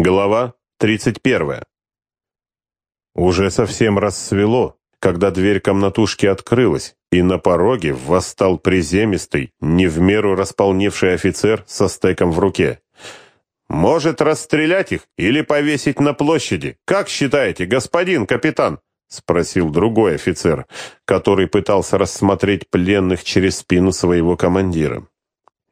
Глава 31. Уже совсем рассвело, когда дверь комнатушки открылась, и на пороге восстал приземистый, не в меру располневший офицер со стеком в руке. «Может, расстрелять их или повесить на площади? Как считаете, господин капитан?» — спросил другой офицер, который пытался рассмотреть пленных через спину своего командира.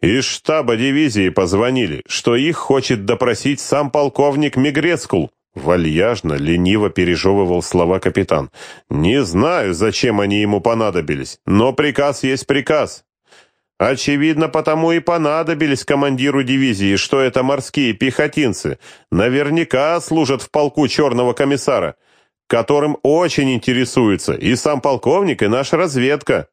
Из штаба дивизии позвонили, что их хочет допросить сам полковник Мигрецкул. Вальяжно, лениво пережевывал слова капитан. Не знаю, зачем они ему понадобились, но приказ есть приказ. Очевидно, потому и понадобились командиру дивизии, что это морские пехотинцы. Наверняка служат в полку черного комиссара, которым очень интересуются и сам полковник, и наша разведка.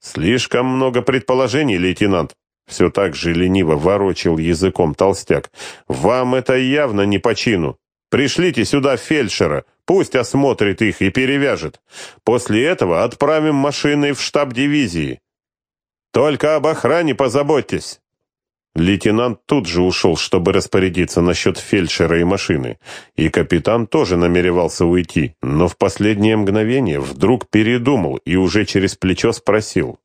Слишком много предположений, лейтенант. Все так же лениво ворочил языком толстяк. «Вам это явно не по чину. Пришлите сюда фельдшера, пусть осмотрит их и перевяжет. После этого отправим машины в штаб дивизии. Только об охране позаботьтесь». Лейтенант тут же ушел, чтобы распорядиться насчет фельдшера и машины. И капитан тоже намеревался уйти, но в последнее мгновение вдруг передумал и уже через плечо спросил.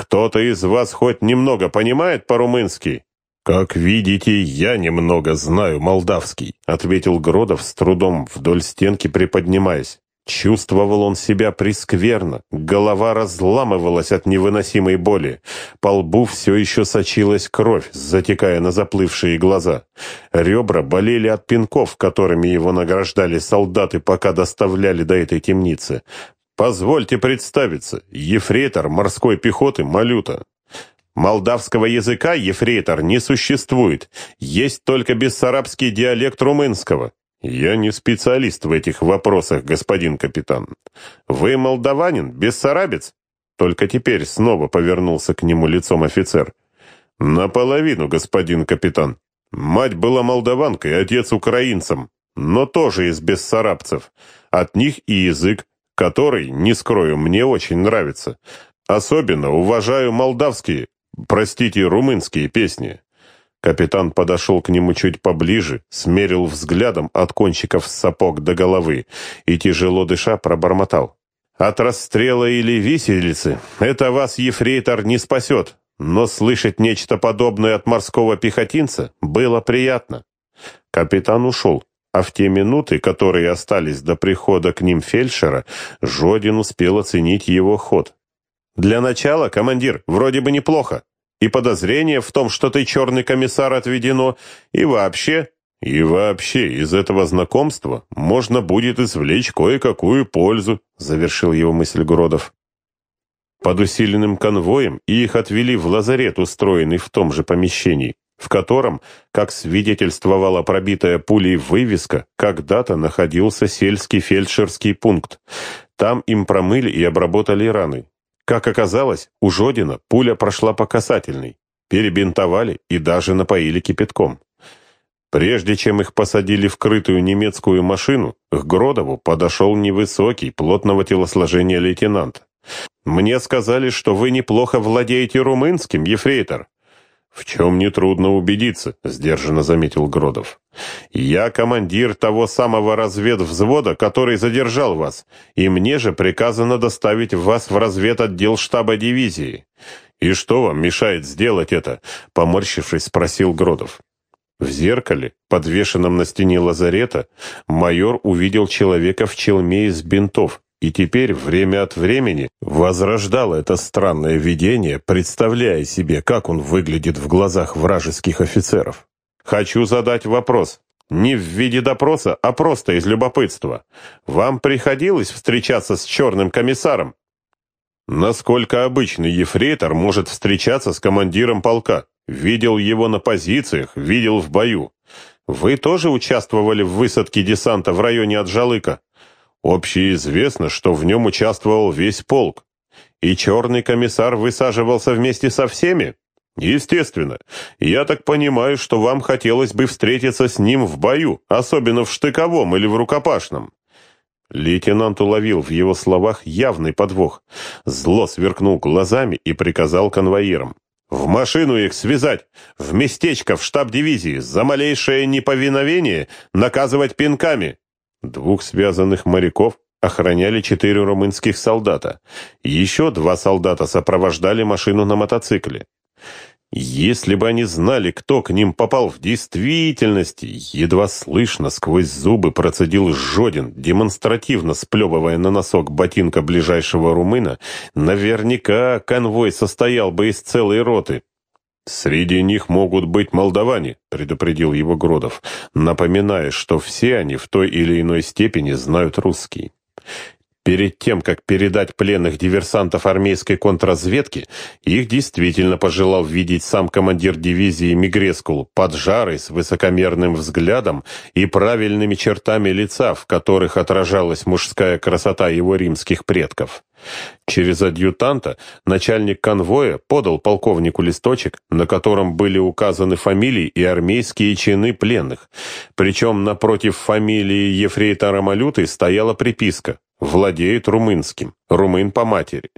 Кто-то из вас хоть немного понимает по-румынски? Как видите, я немного знаю молдавский, ответил Гродов с трудом вдоль стенки приподнимаясь. Чувствовал он себя прискверно, голова разламывалась от невыносимой боли, по лбу все еще сочилась кровь, затекая на заплывшие глаза. Ребра болели от пинков, которыми его награждали солдаты, пока доставляли до этой темницы. Позвольте представиться, ефрейтор морской пехоты Малюта. Молдавского языка ефрейтор не существует, есть только бессарабский диалект румынского. Я не специалист в этих вопросах, господин капитан. Вы молдаванин, бессарабец? Только теперь снова повернулся к нему лицом офицер. Наполовину, господин капитан. Мать была молдаванкой, отец украинцем, но тоже из бессарабцев. От них и язык, который, не скрою, мне очень нравится. Особенно уважаю молдавские, простите, румынские песни. Капитан подошел к нему чуть поближе, смерил взглядом от кончиков сапог до головы и, тяжело дыша, пробормотал. «От расстрела или виселицы это вас, ефрейтор, не спасет, но слышать нечто подобное от морского пехотинца было приятно». Капитан ушел, а в те минуты, которые остались до прихода к ним фельдшера, Жодин успел оценить его ход. «Для начала, командир, вроде бы неплохо. И подозрение в том, что ты черный комиссар отведено, и вообще...» «И вообще, из этого знакомства можно будет извлечь кое-какую пользу», завершил его мысль Гродов. Под усиленным конвоем их отвели в лазарет, устроенный в том же помещении в котором, как свидетельствовала пробитая пулей вывеска, когда-то находился сельский фельдшерский пункт. Там им промыли и обработали раны. Как оказалось, у Жодина пуля прошла по касательной. Перебинтовали и даже напоили кипятком. Прежде чем их посадили в крытую немецкую машину, к Гродову подошел невысокий, плотного телосложения лейтенант. «Мне сказали, что вы неплохо владеете румынским, ефрейтор. «В чем нетрудно убедиться», — сдержанно заметил Гродов. «Я командир того самого разведвзвода, который задержал вас, и мне же приказано доставить вас в разведотдел штаба дивизии». «И что вам мешает сделать это?» — поморщившись, спросил Гродов. В зеркале, подвешенном на стене лазарета, майор увидел человека в челме из бинтов, и теперь время от времени возрождал это странное видение, представляя себе, как он выглядит в глазах вражеских офицеров. «Хочу задать вопрос. Не в виде допроса, а просто из любопытства. Вам приходилось встречаться с черным комиссаром?» Насколько обычный ефрейтор может встречаться с командиром полка? Видел его на позициях, видел в бою. Вы тоже участвовали в высадке десанта в районе Аджалыка? Общеизвестно, что в нем участвовал весь полк. И черный комиссар высаживался вместе со всеми? Естественно. Я так понимаю, что вам хотелось бы встретиться с ним в бою, особенно в штыковом или в рукопашном. Лейтенант уловил в его словах явный подвох. Зло сверкнул глазами и приказал конвоирам. В машину их связать, в местечко, в штаб дивизии, за малейшее неповиновение наказывать пинками. Двух связанных моряков охраняли четыре румынских солдата. Еще два солдата сопровождали машину на мотоцикле. Если бы они знали, кто к ним попал в действительности, едва слышно сквозь зубы процедил Жодин, демонстративно сплевывая на носок ботинка ближайшего румына, наверняка конвой состоял бы из целой роты. «Среди них могут быть молдаване», — предупредил его Гродов, напоминая, что все они в той или иной степени знают русский. Перед тем, как передать пленных диверсантов армейской контрразведки, их действительно пожелал видеть сам командир дивизии Мигрескул, поджарый, с высокомерным взглядом и правильными чертами лица, в которых отражалась мужская красота его римских предков. Через адъютанта начальник конвоя подал полковнику листочек, на котором были указаны фамилии и армейские чины пленных. Причем напротив фамилии ефрейтора Малюты стояла приписка владеет румынским, румын по матери.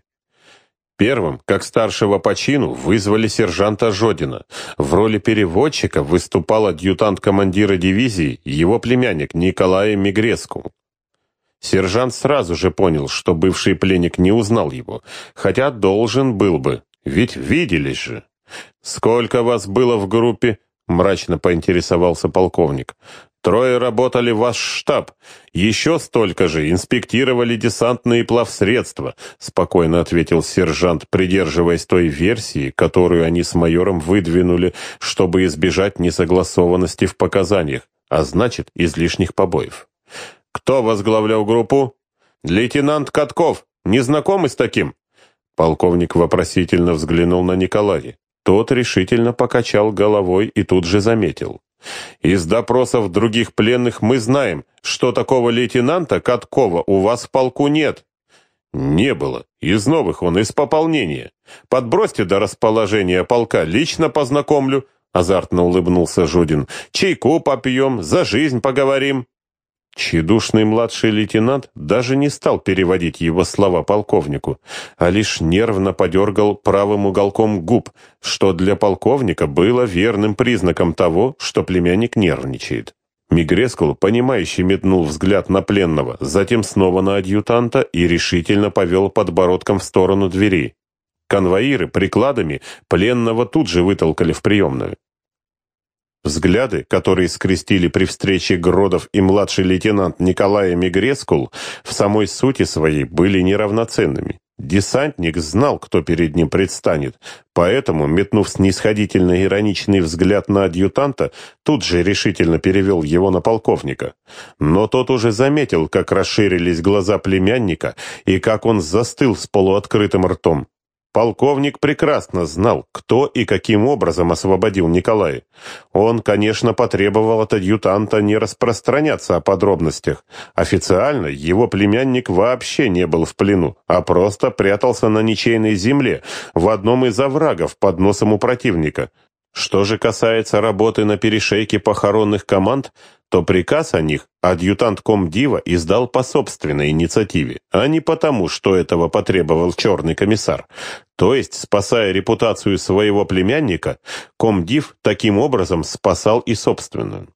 Первым, как старшего по чину, вызвали сержанта Жодина. В роли переводчика выступал адъютант командира дивизии, его племянник Николай Мигреску. Сержант сразу же понял, что бывший пленник не узнал его, хотя должен был бы, ведь виделись же. «Сколько вас было в группе?» — мрачно поинтересовался полковник. Трое работали в ваш штаб. Еще столько же инспектировали десантные плавсредства», — спокойно ответил сержант, придерживаясь той версии, которую они с майором выдвинули, чтобы избежать несогласованности в показаниях, а значит, излишних побоев. «Кто возглавлял группу?» «Лейтенант Катков. Не знакомы с таким?» Полковник вопросительно взглянул на Николая. Тот решительно покачал головой и тут же заметил. Из допросов других пленных мы знаем, что такого лейтенанта Каткова у вас в полку нет. Не было. Из новых он из пополнения. Подбросьте до расположения полка, лично познакомлю. Азартно улыбнулся Жудин. Чайку попьем, за жизнь поговорим. Чедушный младший лейтенант даже не стал переводить его слова полковнику, а лишь нервно подергал правым уголком губ, что для полковника было верным признаком того, что племянник нервничает. Мигрескул, понимающий, метнул взгляд на пленного, затем снова на адъютанта и решительно повел подбородком в сторону двери. Конвоиры прикладами пленного тут же вытолкали в приемную. Взгляды, которые скрестили при встрече Гродов и младший лейтенант Николай Мигрескул, в самой сути своей были неравноценными. Десантник знал, кто перед ним предстанет, поэтому, метнув снисходительно ироничный взгляд на адъютанта, тут же решительно перевел его на полковника. Но тот уже заметил, как расширились глаза племянника и как он застыл с полуоткрытым ртом. Полковник прекрасно знал, кто и каким образом освободил Николая. Он, конечно, потребовал от адъютанта не распространяться о подробностях. Официально его племянник вообще не был в плену, а просто прятался на ничейной земле в одном из оврагов под носом у противника. Что же касается работы на перешейке похоронных команд, то приказ о них адъютант комдива издал по собственной инициативе, а не потому, что этого потребовал черный комиссар. То есть, спасая репутацию своего племянника, комдив таким образом спасал и собственную.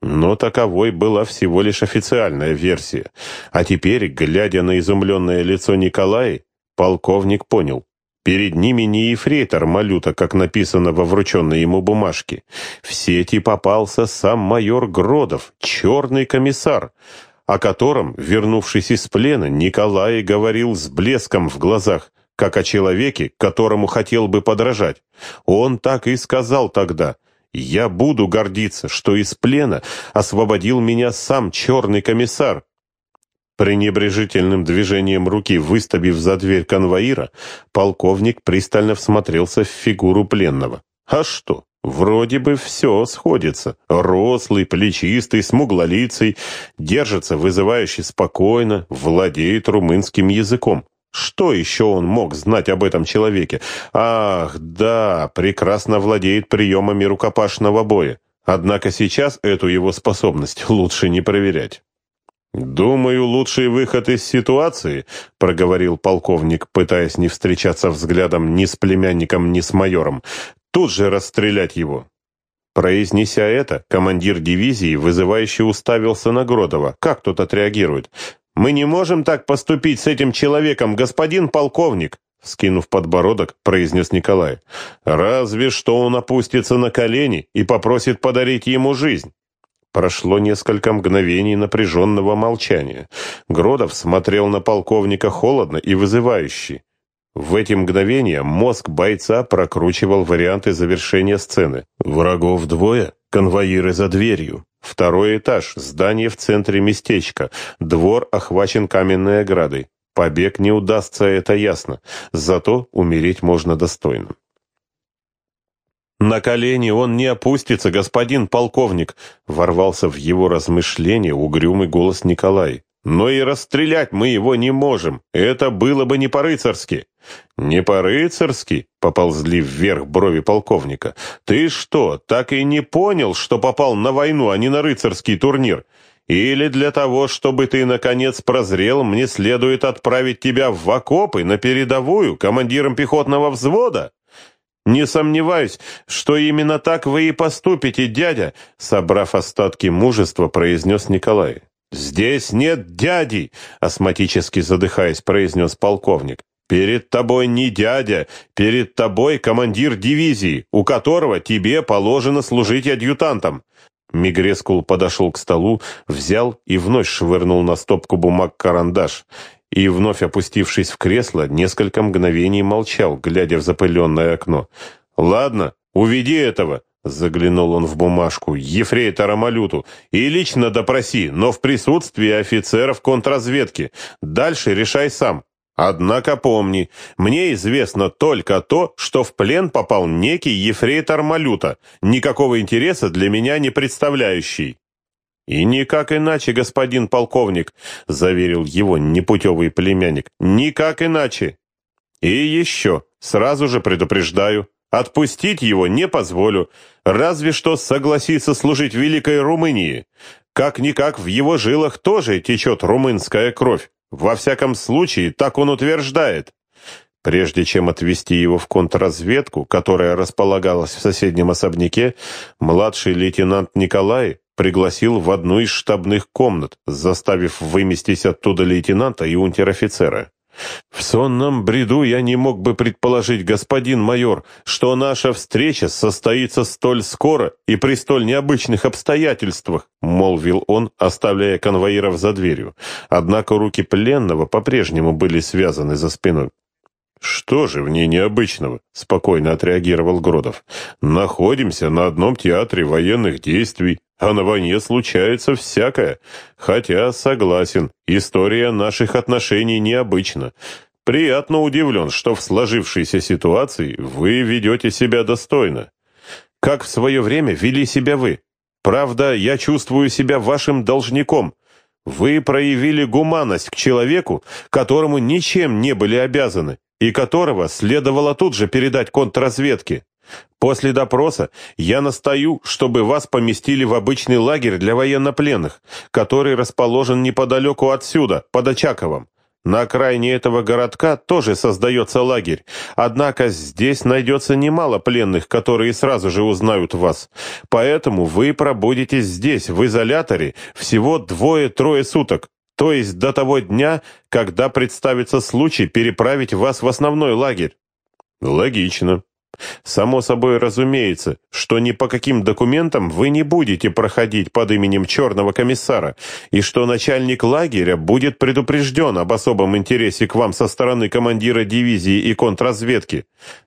Но таковой была всего лишь официальная версия. А теперь, глядя на изумленное лицо Николая, полковник понял, Перед ними не ефрейтор Малюта, как написано во врученной ему бумажке. В сети попался сам майор Гродов, черный комиссар, о котором, вернувшись из плена, Николай говорил с блеском в глазах, как о человеке, которому хотел бы подражать. Он так и сказал тогда «Я буду гордиться, что из плена освободил меня сам черный комиссар, Пренебрежительным движением руки, выставив за дверь конвоира, полковник пристально всмотрелся в фигуру пленного. А что? Вроде бы все сходится. Рослый, плечистый, смуглолицый, держится вызывающе спокойно, владеет румынским языком. Что еще он мог знать об этом человеке? Ах, да, прекрасно владеет приемами рукопашного боя. Однако сейчас эту его способность лучше не проверять. «Думаю, лучший выход из ситуации», — проговорил полковник, пытаясь не встречаться взглядом ни с племянником, ни с майором, — «тут же расстрелять его». Произнеся это, командир дивизии вызывающе уставился на Гродова. Как тут отреагирует? «Мы не можем так поступить с этим человеком, господин полковник!» Скинув подбородок, произнес Николай. «Разве что он опустится на колени и попросит подарить ему жизнь». Прошло несколько мгновений напряженного молчания. Гродов смотрел на полковника холодно и вызывающе. В эти мгновения мозг бойца прокручивал варианты завершения сцены. Врагов двое, конвоиры за дверью. Второй этаж, здание в центре местечка. Двор охвачен каменной оградой. Побег не удастся, это ясно. Зато умереть можно достойно. «На колени он не опустится, господин полковник!» — ворвался в его размышления угрюмый голос Николай. «Но и расстрелять мы его не можем. Это было бы не по-рыцарски». «Не по-рыцарски?» — поползли вверх брови полковника. «Ты что, так и не понял, что попал на войну, а не на рыцарский турнир? Или для того, чтобы ты, наконец, прозрел, мне следует отправить тебя в окопы на передовую командиром пехотного взвода?» «Не сомневаюсь, что именно так вы и поступите, дядя», собрав остатки мужества, произнес Николай. «Здесь нет дяди», астматически задыхаясь, произнес полковник. «Перед тобой не дядя, перед тобой командир дивизии, у которого тебе положено служить адъютантом». Мигрескул подошел к столу, взял и вновь швырнул на стопку бумаг карандаш и, вновь опустившись в кресло, несколько мгновений молчал, глядя в запыленное окно. «Ладно, уведи этого!» — заглянул он в бумажку. «Ефрейтора Малюту. И лично допроси, но в присутствии офицеров контрразведки. Дальше решай сам. Однако помни, мне известно только то, что в плен попал некий ефрейтор Малюта, никакого интереса для меня не представляющий». «И никак иначе, господин полковник», — заверил его непутевый племянник. «Никак иначе. И еще, сразу же предупреждаю, отпустить его не позволю, разве что согласится служить Великой Румынии. Как-никак в его жилах тоже течет румынская кровь. Во всяком случае, так он утверждает». Прежде чем отвезти его в контрразведку, которая располагалась в соседнем особняке, младший лейтенант Николай пригласил в одну из штабных комнат, заставив выместись оттуда лейтенанта и унтер-офицера. «В сонном бреду я не мог бы предположить, господин майор, что наша встреча состоится столь скоро и при столь необычных обстоятельствах», молвил он, оставляя конвоиров за дверью. Однако руки пленного по-прежнему были связаны за спиной. «Что же в ней необычного?» — спокойно отреагировал Гродов. «Находимся на одном театре военных действий, а на войне случается всякое. Хотя, согласен, история наших отношений необычна. Приятно удивлен, что в сложившейся ситуации вы ведете себя достойно. Как в свое время вели себя вы? Правда, я чувствую себя вашим должником». Вы проявили гуманность к человеку, которому ничем не были обязаны, и которого следовало тут же передать контрразведке. После допроса я настаю, чтобы вас поместили в обычный лагерь для военнопленных, который расположен неподалеку отсюда, под Очаковом. На окраине этого городка тоже создается лагерь, однако здесь найдется немало пленных, которые сразу же узнают вас. Поэтому вы пробудете здесь, в изоляторе, всего двое-трое суток, то есть до того дня, когда представится случай переправить вас в основной лагерь. Логично. Само собой разумеется, что ни по каким документам вы не будете проходить под именем черного комиссара, и что начальник лагеря будет предупрежден об особом интересе к вам со стороны командира дивизии и контрразведки.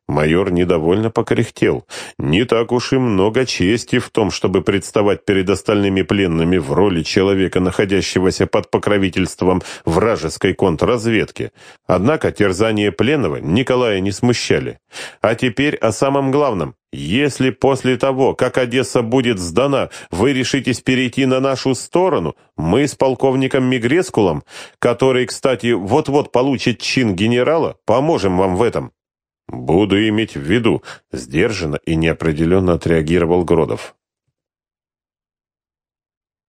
Майор недовольно покряхтел. Не так уж и много чести в том, чтобы представать перед остальными пленными в роли человека, находящегося под покровительством вражеской контрразведки. Однако терзание пленного Николая не смущали. А теперь о самом главном. Если после того, как Одесса будет сдана, вы решитесь перейти на нашу сторону, мы с полковником Мигрескулом, который, кстати, вот-вот получит чин генерала, поможем вам в этом. «Буду иметь в виду», — сдержанно и неопределенно отреагировал Гродов.